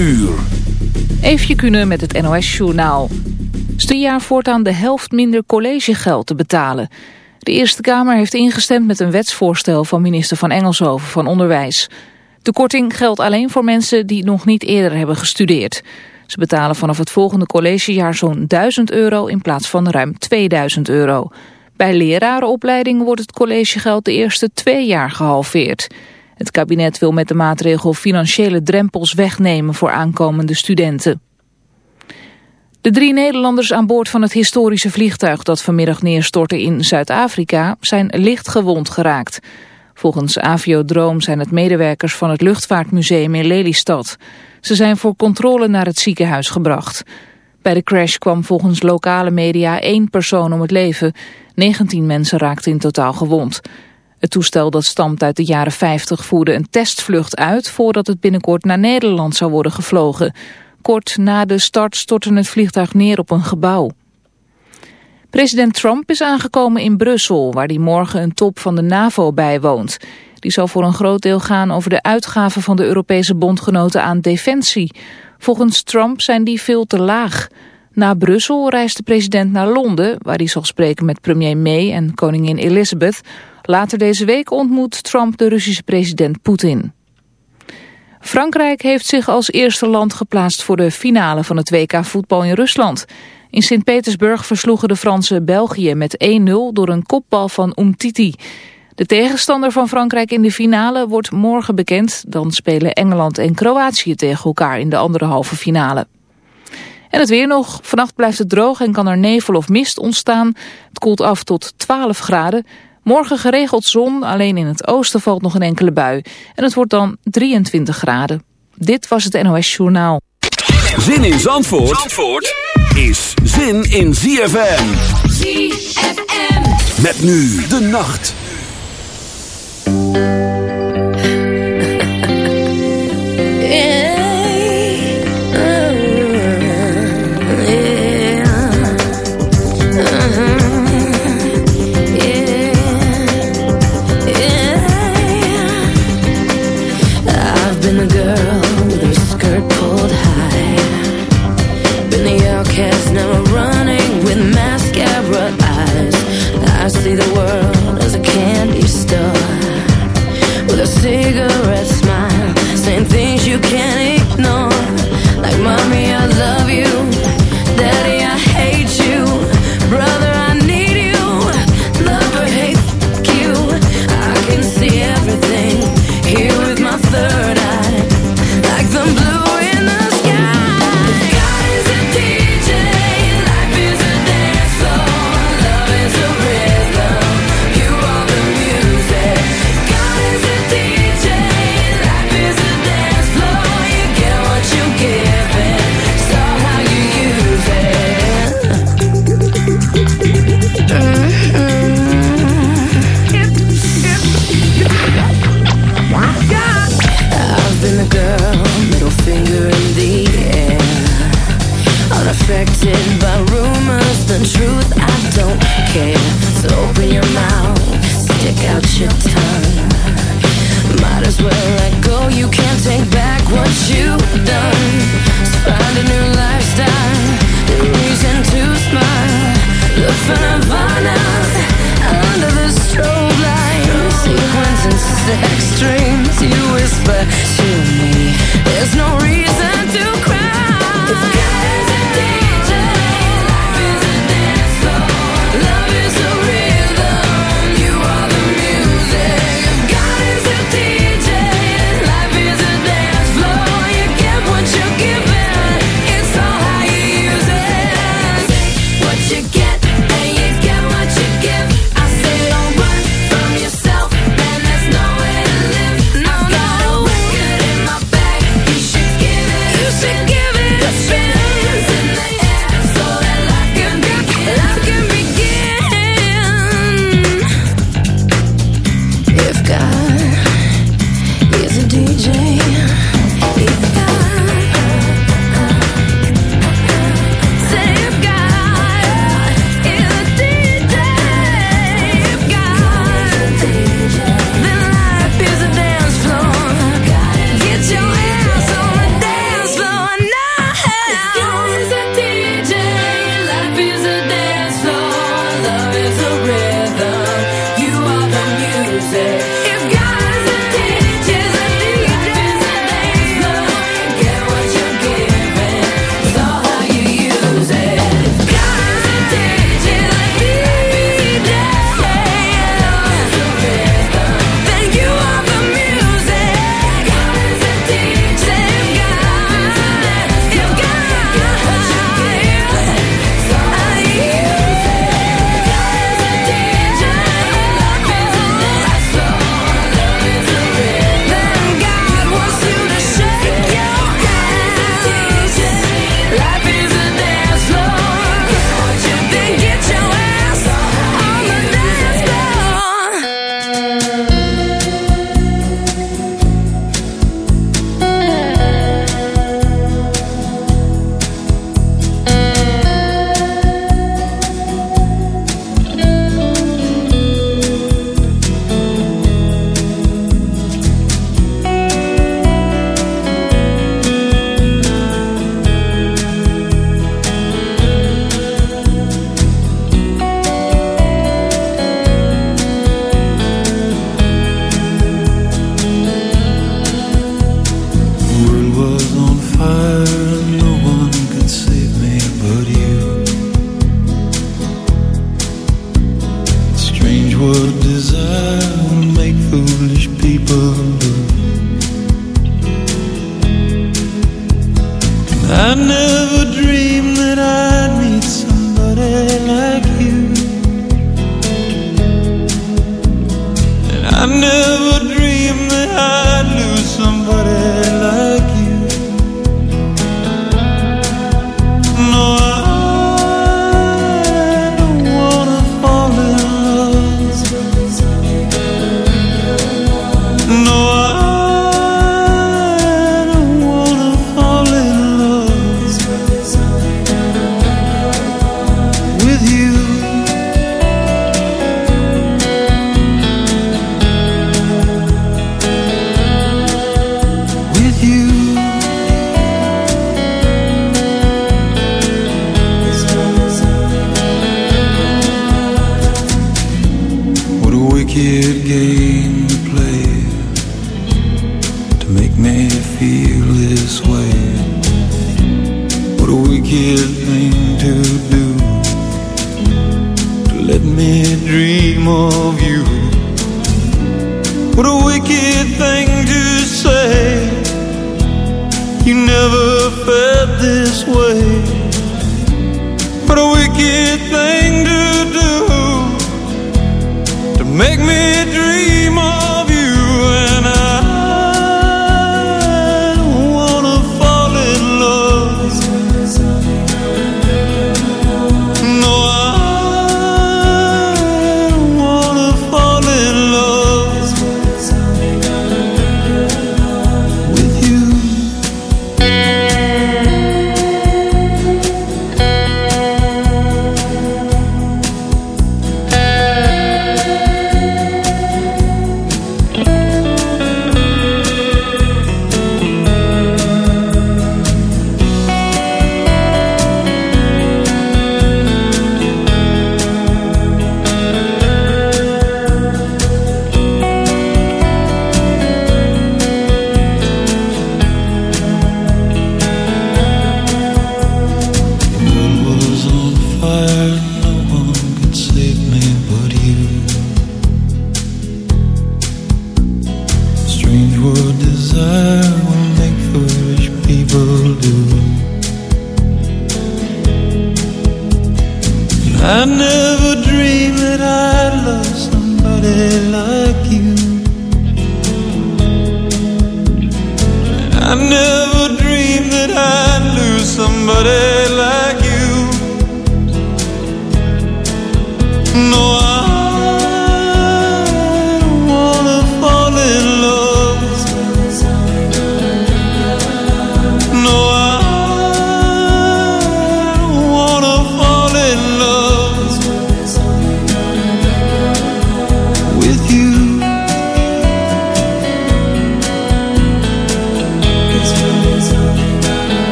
uur. Kunnen met het NOS-journaal. jaar voortaan de helft minder collegegeld te betalen. De Eerste Kamer heeft ingestemd met een wetsvoorstel van minister van Engelshoven van Onderwijs. De korting geldt alleen voor mensen die nog niet eerder hebben gestudeerd. Ze betalen vanaf het volgende collegejaar zo'n 1000 euro in plaats van ruim 2000 euro. Bij lerarenopleidingen wordt het collegegeld de eerste twee jaar gehalveerd. Het kabinet wil met de maatregel financiële drempels wegnemen voor aankomende studenten. De drie Nederlanders aan boord van het historische vliegtuig dat vanmiddag neerstortte in Zuid-Afrika zijn licht gewond geraakt. Volgens Aviodroom zijn het medewerkers van het Luchtvaartmuseum in Lelystad. Ze zijn voor controle naar het ziekenhuis gebracht. Bij de crash kwam volgens lokale media één persoon om het leven. 19 mensen raakten in totaal gewond. Het toestel dat stamt uit de jaren 50 voerde een testvlucht uit... voordat het binnenkort naar Nederland zou worden gevlogen. Kort na de start stortte het vliegtuig neer op een gebouw. President Trump is aangekomen in Brussel... waar hij morgen een top van de NAVO bijwoont. Die zal voor een groot deel gaan over de uitgaven van de Europese bondgenoten aan defensie. Volgens Trump zijn die veel te laag... Na Brussel reist de president naar Londen, waar hij zal spreken met premier May en koningin Elizabeth. Later deze week ontmoet Trump de Russische president Poetin. Frankrijk heeft zich als eerste land geplaatst voor de finale van het WK voetbal in Rusland. In Sint-Petersburg versloegen de Fransen België met 1-0 door een kopbal van Umtiti. De tegenstander van Frankrijk in de finale wordt morgen bekend. Dan spelen Engeland en Kroatië tegen elkaar in de andere halve finale. En het weer nog. Vannacht blijft het droog en kan er nevel of mist ontstaan. Het koelt af tot 12 graden. Morgen geregeld zon, alleen in het oosten valt nog een enkele bui. En het wordt dan 23 graden. Dit was het NOS Journaal. Zin in Zandvoort, Zandvoort is zin in ZFM. ZFM. Met nu de nacht.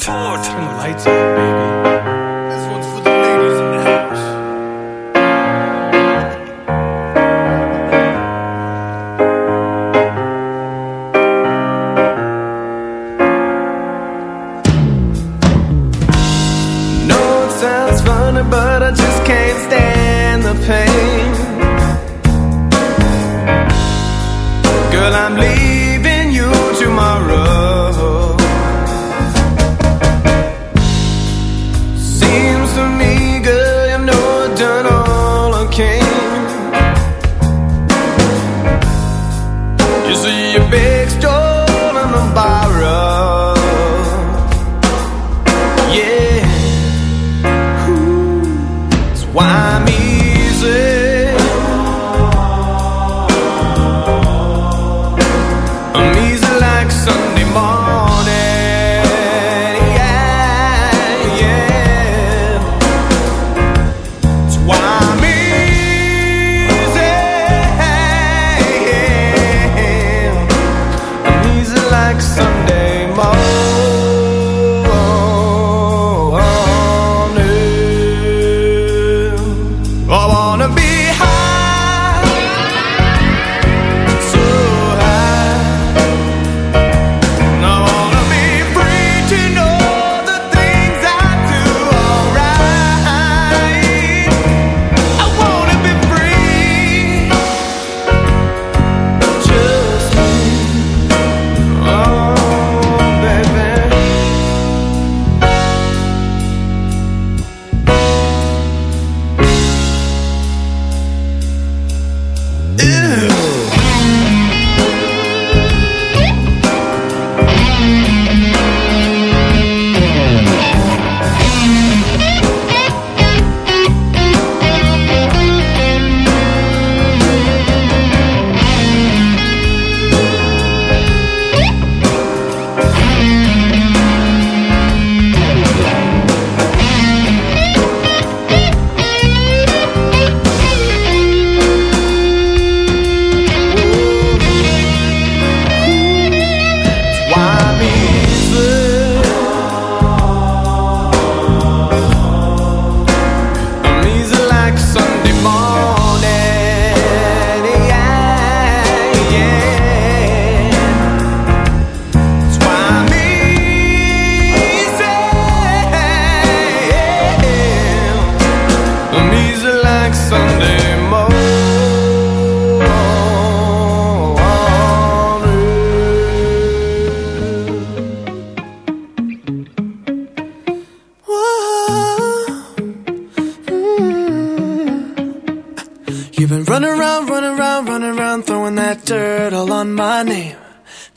Zandvoort. Zandvoort.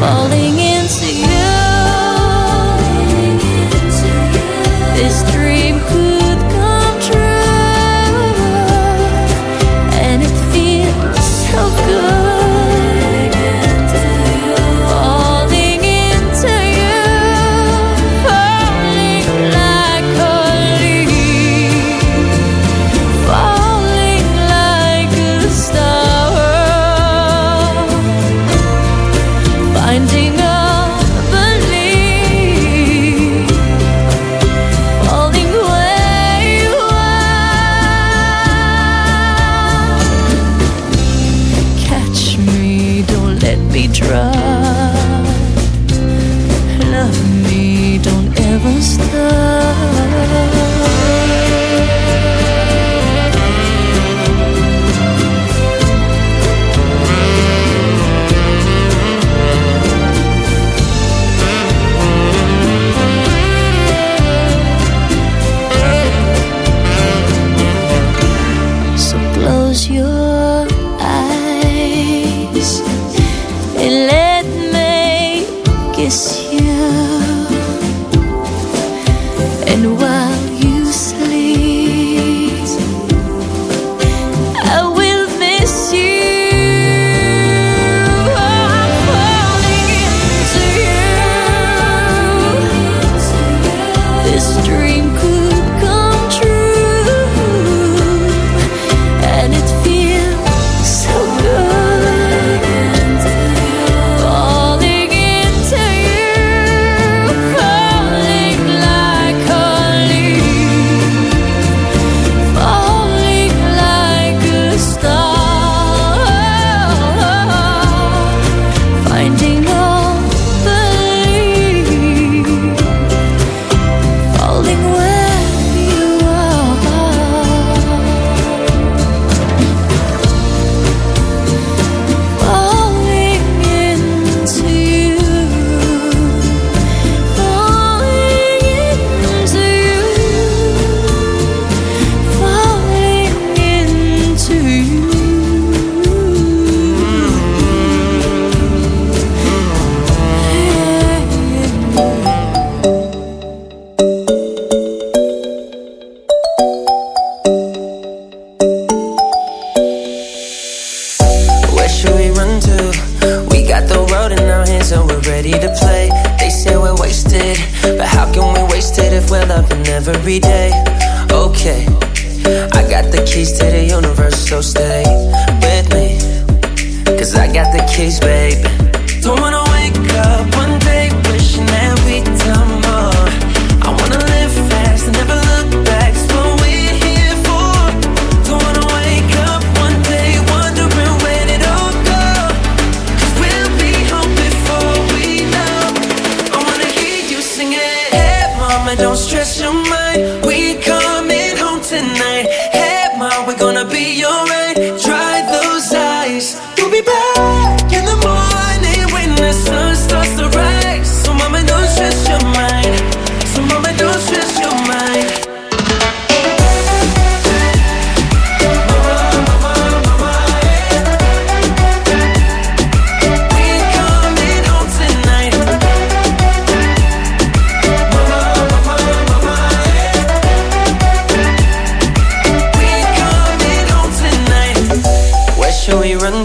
falling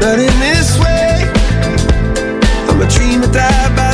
not in this way. I'm a dreamer, die by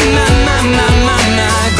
My, my, my, my, my,